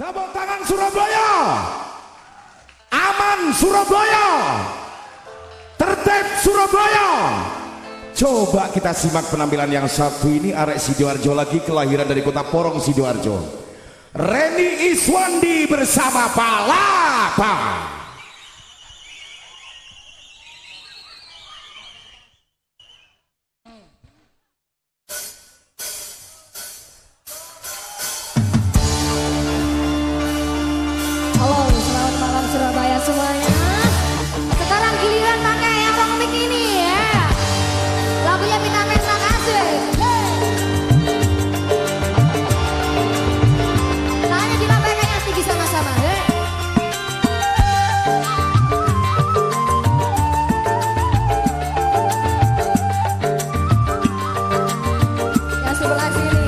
Tepuk tangan Surabaya. Aman Surabaya. Tertib Surabaya. Coba kita simak penampilan yang satu ini Arek Sidoarjo lagi kelahiran dari kota Porong Sidoarjo. Reni Iswandi bersama Palapa. aquí.